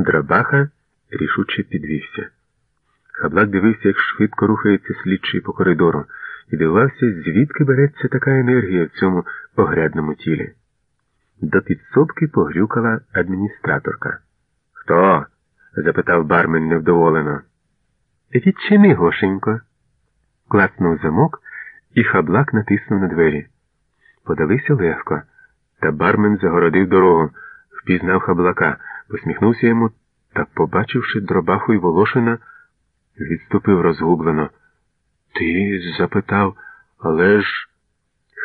Драбаха рішуче підвівся. Хаблак дивився, як швидко рухається слідчий по коридору, і дивився, звідки береться така енергія в цьому огрядному тілі. До підсобки погрюкала адміністраторка. Хто? запитав бармен невдоволено. Відчини, Гошенько. Клацнув замок, і хаблак натиснув на двері. Подалися легко, та бармен загородив дорогу, впізнав хаблака, посміхнувся йому та, побачивши дробаху й Волошина, відступив розгублено. Ти запитав, але ж.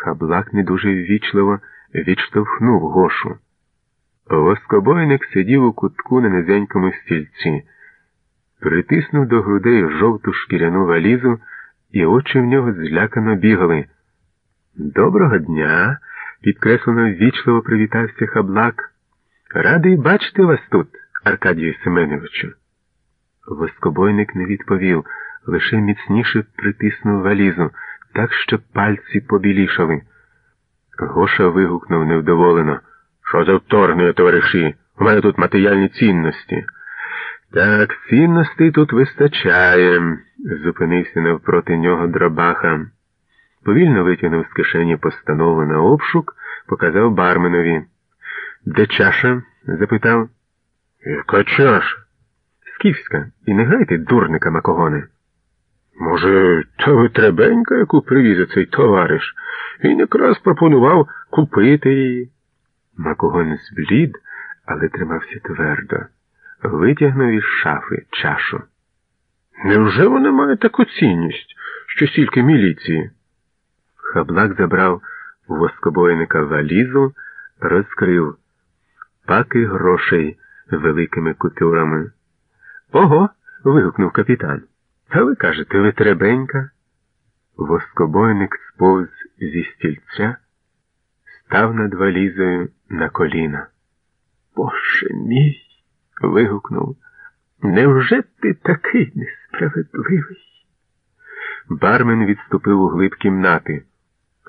Хаблак не дуже ввічливо відштовхнув Гошу. Воскобойник сидів у кутку на низенькому стільці, притиснув до грудей жовту шкіряну валізу, і очі в нього злякано бігали. Доброго дня, підкреслено ввічливо привітався хаблак. Радий бачити вас тут, Аркадію Семеновичу. Воскобойник не відповів, лише міцніше притиснув валізу, так що пальці побілішали. Гоша вигукнув невдоволено. Що за вторгнення, товариші? У мене тут матеріальні цінності. Так, цінностей тут вистачає, зупинився навпроти нього дробаха. Повільно витягнув з кишені постанову на обшук, показав барменові. Де чаша? запитав. Яка чаша? Скіфська. І не грайте дурника макогони. Може, то витребенька, яку привіз цей товариш, він якраз пропонував купити її. Макогон зблід, але тримався твердо. Витягнув із шафи чашу. Невже вона має таку цінність, що стільки міліції? Хаблак забрав у воскобойника валізу, розкрив паки грошей великими купюрами. Ого. вигукнув капітан. А ви кажете, витребенька? Воскобойник сповз зі стільця, став над валізою на коліна. Боже мій. вигукнув. Невже ти такий несправедливий? Бармен відступив у глиб кімнати.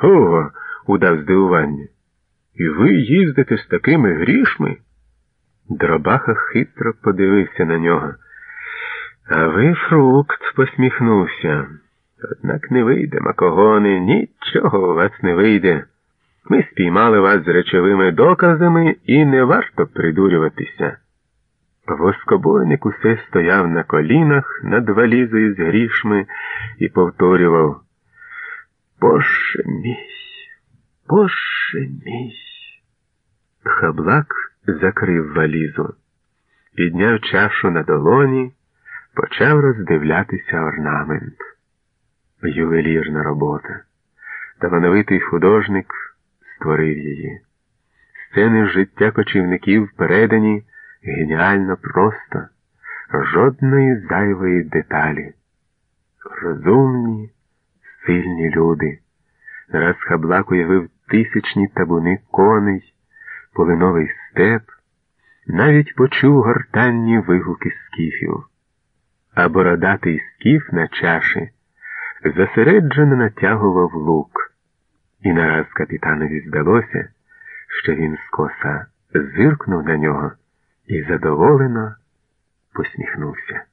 Ого, удав здивування. І ви їздите з такими грішми? Дробаха хитро подивився на нього. А ви, фрукт, посміхнувся. Однак не вийде, макогони, нічого у вас не вийде. Ми спіймали вас з речовими доказами і не варто придурюватися. Воскобойник усе стояв на колінах над валізою з грішми і повторював Боже мій, Боже мій. Хаблак закрив валізу, підняв чашу на долоні, почав роздивлятися орнамент. Ювелірна робота. Талановитий художник створив її. Сцени життя кочівників передані геніально просто, жодної зайвої деталі. Розумні, сильні люди. Раз хаблак уявив тисячні табуни коней, полиновий степ, навіть почув гортанні вигуки скіфів, а бородатий скіф на чаші засереджено натягував лук, і нараз капітанові здалося, що він скоса зиркнув на нього і задоволено посміхнувся.